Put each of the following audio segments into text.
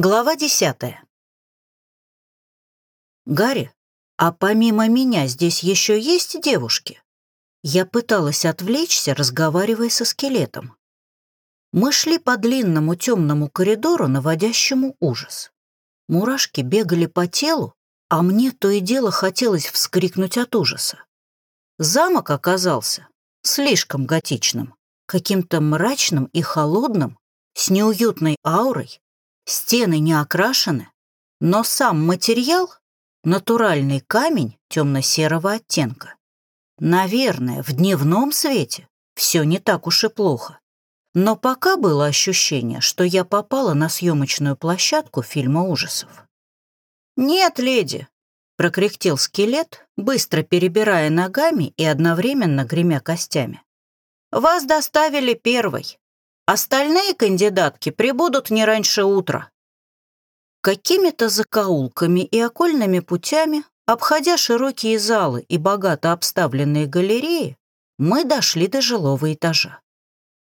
Глава десятая. «Гарри, а помимо меня здесь еще есть девушки?» Я пыталась отвлечься, разговаривая со скелетом. Мы шли по длинному темному коридору, наводящему ужас. Мурашки бегали по телу, а мне то и дело хотелось вскрикнуть от ужаса. Замок оказался слишком готичным, каким-то мрачным и холодным, с неуютной аурой, Стены не окрашены, но сам материал — натуральный камень темно-серого оттенка. Наверное, в дневном свете все не так уж и плохо. Но пока было ощущение, что я попала на съемочную площадку фильма ужасов. «Нет, леди!» — прокряхтел скелет, быстро перебирая ногами и одновременно гремя костями. «Вас доставили первой. Остальные кандидатки прибудут не раньше утра. Какими-то закоулками и окольными путями, обходя широкие залы и богато обставленные галереи, мы дошли до жилого этажа.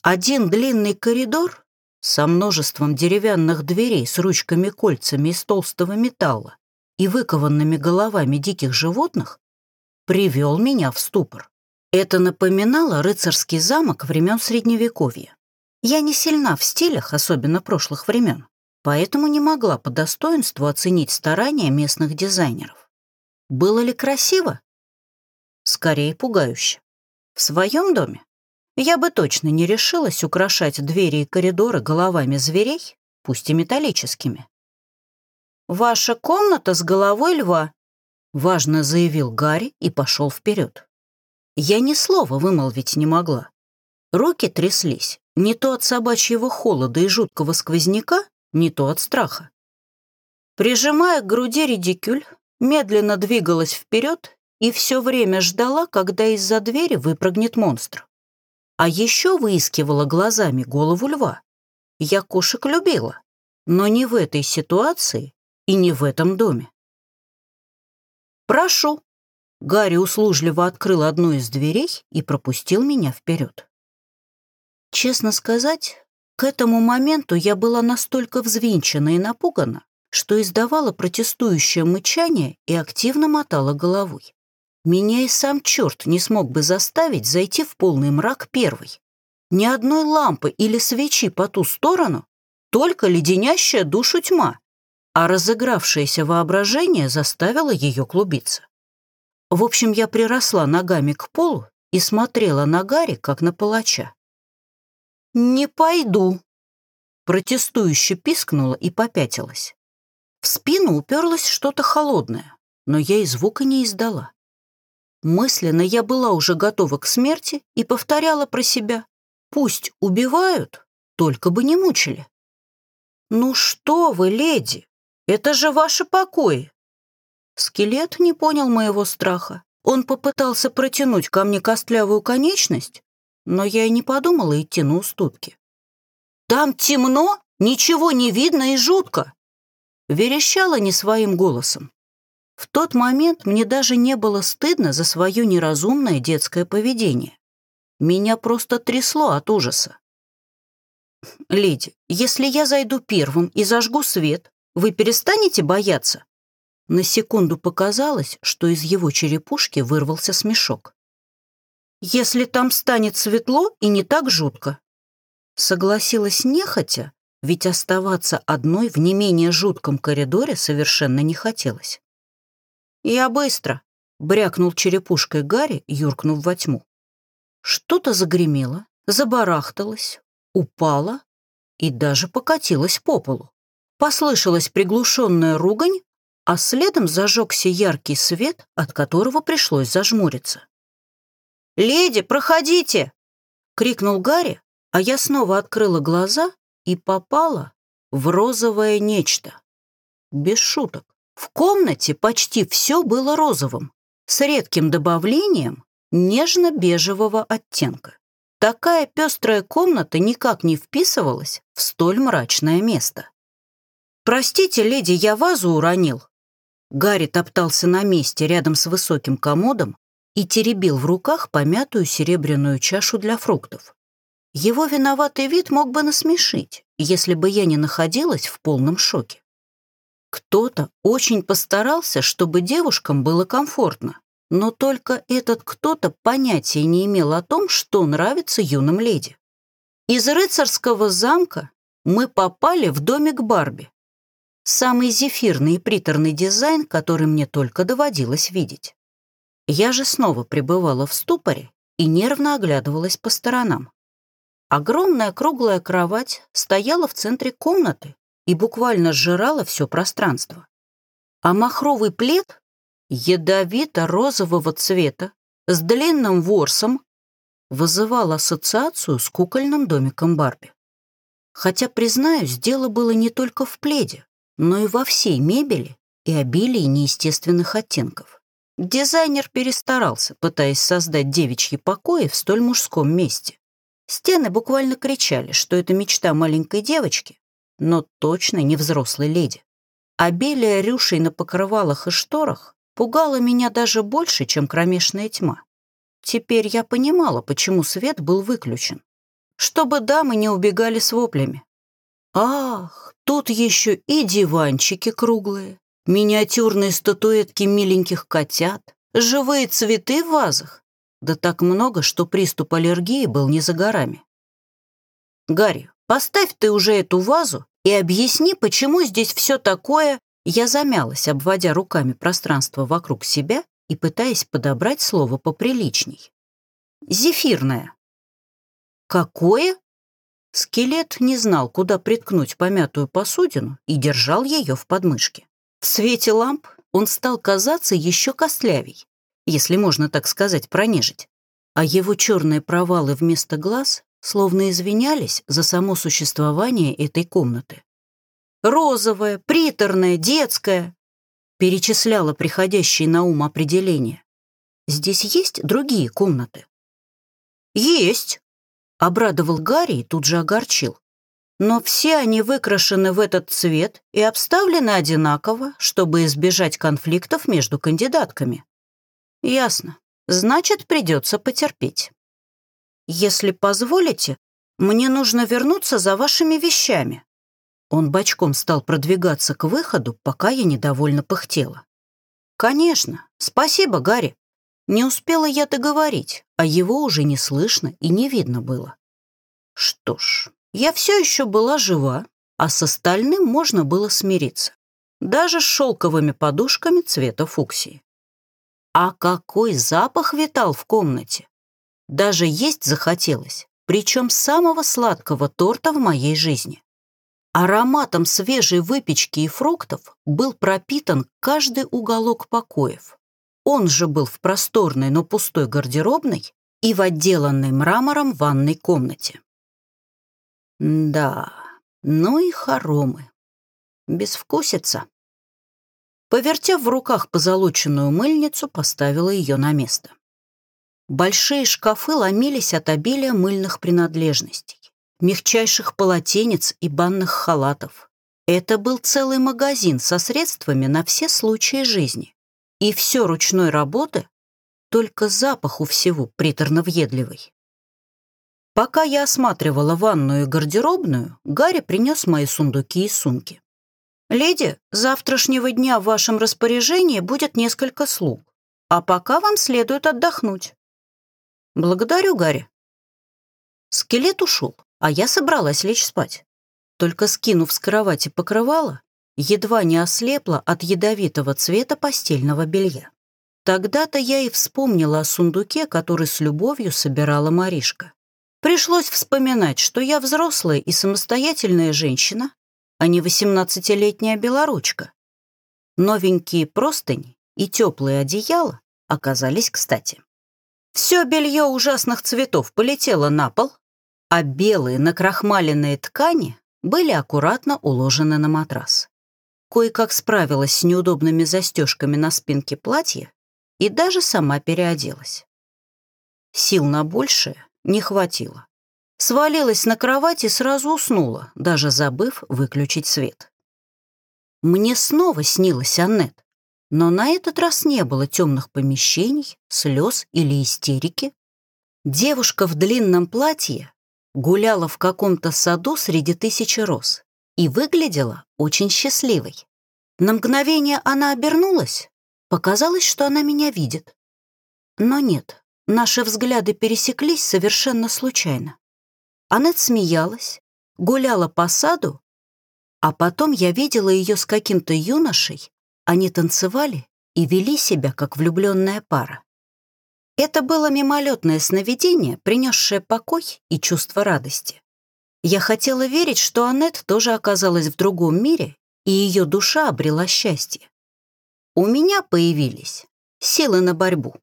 Один длинный коридор со множеством деревянных дверей с ручками-кольцами из толстого металла и выкованными головами диких животных привел меня в ступор. Это напоминало рыцарский замок времен Средневековья. Я не сильна в стилях, особенно прошлых времен, поэтому не могла по достоинству оценить старания местных дизайнеров. Было ли красиво? Скорее пугающе. В своем доме я бы точно не решилась украшать двери и коридоры головами зверей, пусть и металлическими. «Ваша комната с головой льва», — важно заявил Гарри и пошел вперед. Я ни слова вымолвить не могла. Руки тряслись, не то от собачьего холода и жуткого сквозняка, не то от страха. Прижимая к груди редикюль, медленно двигалась вперед и все время ждала, когда из-за двери выпрыгнет монстр. А еще выискивала глазами голову льва. Я кошек любила, но не в этой ситуации и не в этом доме. «Прошу». Гарри услужливо открыл одну из дверей и пропустил меня вперед. Честно сказать, к этому моменту я была настолько взвинчена и напугана, что издавала протестующее мычание и активно мотала головой. Меня и сам черт не смог бы заставить зайти в полный мрак первой. Ни одной лампы или свечи по ту сторону, только леденящая душу тьма, а разыгравшееся воображение заставило ее клубиться. В общем, я приросла ногами к полу и смотрела на Гарри, как на палача. «Не пойду!» Протестующе пискнула и попятилась. В спину уперлось что-то холодное, но я и звука не издала. Мысленно я была уже готова к смерти и повторяла про себя. Пусть убивают, только бы не мучили. «Ну что вы, леди, это же ваши покои!» Скелет не понял моего страха. Он попытался протянуть ко мне костлявую конечность, но я и не подумала идти на уступки. «Там темно, ничего не видно и жутко!» Верещала не своим голосом. В тот момент мне даже не было стыдно за свое неразумное детское поведение. Меня просто трясло от ужаса. «Леди, если я зайду первым и зажгу свет, вы перестанете бояться?» На секунду показалось, что из его черепушки вырвался смешок если там станет светло и не так жутко. Согласилась нехотя, ведь оставаться одной в не менее жутком коридоре совершенно не хотелось. «Я быстро», — брякнул черепушкой Гарри, юркнув во тьму. Что-то загремело, забарахталось, упало и даже покатилось по полу. Послышалась приглушенная ругань, а следом зажегся яркий свет, от которого пришлось зажмуриться. «Леди, проходите!» — крикнул Гарри, а я снова открыла глаза и попала в розовое нечто. Без шуток. В комнате почти все было розовым, с редким добавлением нежно-бежевого оттенка. Такая пестрая комната никак не вписывалась в столь мрачное место. «Простите, леди, я вазу уронил». Гарри топтался на месте рядом с высоким комодом, и теребил в руках помятую серебряную чашу для фруктов. Его виноватый вид мог бы насмешить, если бы я не находилась в полном шоке. Кто-то очень постарался, чтобы девушкам было комфортно, но только этот кто-то понятия не имел о том, что нравится юным леди. Из рыцарского замка мы попали в домик Барби. Самый зефирный и приторный дизайн, который мне только доводилось видеть. Я же снова пребывала в ступоре и нервно оглядывалась по сторонам. Огромная круглая кровать стояла в центре комнаты и буквально сжирала все пространство. А махровый плед, ядовито-розового цвета, с длинным ворсом, вызывал ассоциацию с кукольным домиком Барби. Хотя, признаюсь, дело было не только в пледе, но и во всей мебели и обилии неестественных оттенков. Дизайнер перестарался, пытаясь создать девичьи покои в столь мужском месте. Стены буквально кричали, что это мечта маленькой девочки, но точно не взрослой леди. Обилие рюшей на покрывалах и шторах пугало меня даже больше, чем кромешная тьма. Теперь я понимала, почему свет был выключен. Чтобы дамы не убегали с воплями. Ах, тут еще и диванчики круглые, миниатюрные статуэтки миленьких котят, живые цветы в вазах. Да так много, что приступ аллергии был не за горами. «Гарри, поставь ты уже эту вазу и объясни, почему здесь все такое...» Я замялась, обводя руками пространство вокруг себя и пытаясь подобрать слово поприличней. «Зефирное». «Какое?» Скелет не знал, куда приткнуть помятую посудину и держал ее в подмышке. В свете ламп он стал казаться еще костлявей, если можно так сказать, про А его черные провалы вместо глаз словно извинялись за само существование этой комнаты. «Розовая, приторная, детская», перечисляла приходящие на ум определения. «Здесь есть другие комнаты?» «Есть», — обрадовал Гарри и тут же огорчил. «Но все они выкрашены в этот цвет и обставлены одинаково, чтобы избежать конфликтов между кандидатками». «Ясно. Значит, придется потерпеть. Если позволите, мне нужно вернуться за вашими вещами». Он бочком стал продвигаться к выходу, пока я недовольно пыхтела. «Конечно. Спасибо, Гарри». Не успела я договорить, а его уже не слышно и не видно было. Что ж, я все еще была жива, а с остальным можно было смириться. Даже с шелковыми подушками цвета фуксии. А какой запах витал в комнате! Даже есть захотелось, причем самого сладкого торта в моей жизни. Ароматом свежей выпечки и фруктов был пропитан каждый уголок покоев. Он же был в просторной, но пустой гардеробной и в отделанной мрамором ванной комнате. Да, ну и хоромы. Безвкусица. Повертев в руках позолоченную мыльницу, поставила ее на место. Большие шкафы ломились от обилия мыльных принадлежностей, мягчайших полотенец и банных халатов. Это был целый магазин со средствами на все случаи жизни. И все ручной работы, только запах у всего приторно-въедливый. Пока я осматривала ванную и гардеробную, Гарри принес мои сундуки и сумки. «Леди, завтрашнего дня в вашем распоряжении будет несколько слуг, а пока вам следует отдохнуть». «Благодарю, Гарри». Скелет ушел, а я собралась лечь спать. Только скинув с кровати покрывало, едва не ослепла от ядовитого цвета постельного белья. Тогда-то я и вспомнила о сундуке, который с любовью собирала Маришка. Пришлось вспоминать, что я взрослая и самостоятельная женщина, а не восемнадцатилетняя белоручка. Новенькие простыни и теплые одеяла оказались кстати. Все белье ужасных цветов полетело на пол, а белые накрахмаленные ткани были аккуратно уложены на матрас. Кое-как справилась с неудобными застежками на спинке платья и даже сама переоделась. Сил на большее не хватило. Свалилась на кровать и сразу уснула, даже забыв выключить свет. Мне снова снилась Аннет, но на этот раз не было темных помещений, слез или истерики. Девушка в длинном платье гуляла в каком-то саду среди тысячи роз и выглядела очень счастливой. На мгновение она обернулась, показалось, что она меня видит. Но нет, наши взгляды пересеклись совершенно случайно. Аннет смеялась, гуляла по саду, а потом я видела ее с каким-то юношей, они танцевали и вели себя, как влюбленная пара. Это было мимолетное сновидение, принесшее покой и чувство радости. Я хотела верить, что Аннет тоже оказалась в другом мире, и ее душа обрела счастье. У меня появились силы на борьбу.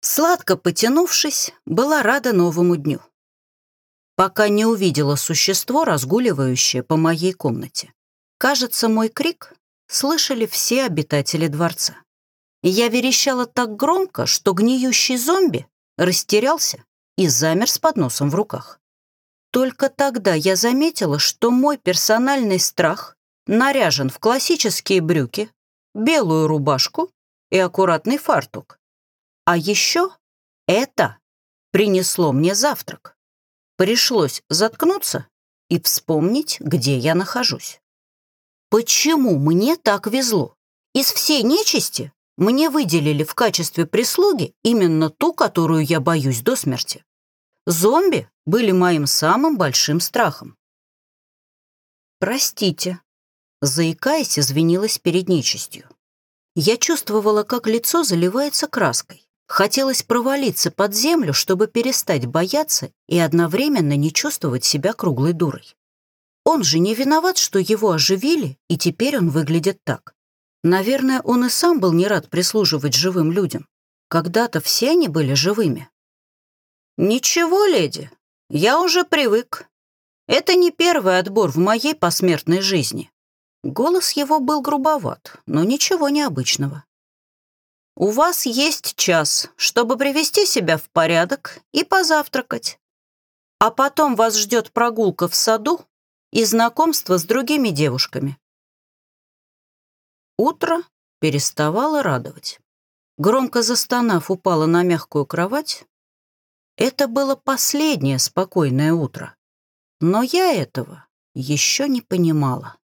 Сладко потянувшись, была рада новому дню пока не увидела существо, разгуливающее по моей комнате. Кажется, мой крик слышали все обитатели дворца. Я верещала так громко, что гниющий зомби растерялся и замер с подносом в руках. Только тогда я заметила, что мой персональный страх наряжен в классические брюки, белую рубашку и аккуратный фартук. А еще это принесло мне завтрак. Пришлось заткнуться и вспомнить, где я нахожусь. Почему мне так везло? Из всей нечисти мне выделили в качестве прислуги именно ту, которую я боюсь до смерти. Зомби были моим самым большим страхом. «Простите», — заикаясь, извинилась перед нечистью. Я чувствовала, как лицо заливается краской. Хотелось провалиться под землю, чтобы перестать бояться и одновременно не чувствовать себя круглой дурой. Он же не виноват, что его оживили, и теперь он выглядит так. Наверное, он и сам был не рад прислуживать живым людям. Когда-то все они были живыми. «Ничего, леди, я уже привык. Это не первый отбор в моей посмертной жизни». Голос его был грубоват, но ничего необычного. У вас есть час, чтобы привести себя в порядок и позавтракать. А потом вас ждет прогулка в саду и знакомство с другими девушками. Утро переставало радовать. Громко застонав, упала на мягкую кровать. Это было последнее спокойное утро. Но я этого еще не понимала.